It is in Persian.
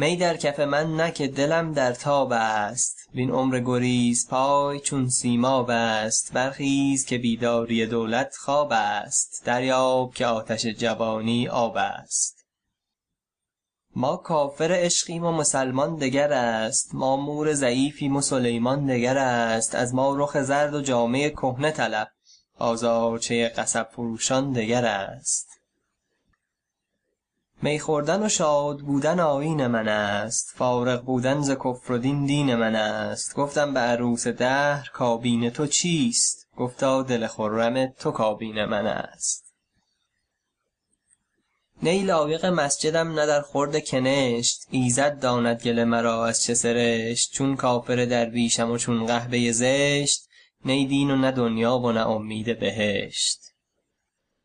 می در کف من نه که دلم در تاب است. وین عمر گریزپای چون سیماب است. برخیز که بیداری دولت خواب است. دریاب که آتش جوانی آب است. ما کافر عشقیم و مسلمان دگر است. ما مور ضعیفیم و سلیمان دگر است. از ما رخ زرد و جامه کهنه طلب. بازارچه قصب فروشان دگر است. می خوردن و شاد بودن آیین من است. فارغ بودن ز کفر و دین دین من است. گفتم به عروس دهر کابین تو چیست؟ گفتا دل خرم تو کابین من است. نی لایق مسجدم نه در خورد کنشت. ایزد داند گل مرا از چه سرشت. چون کافر درویشم و چون قحبه زشت. نی دین و نه دنیا و نه امید بهشت.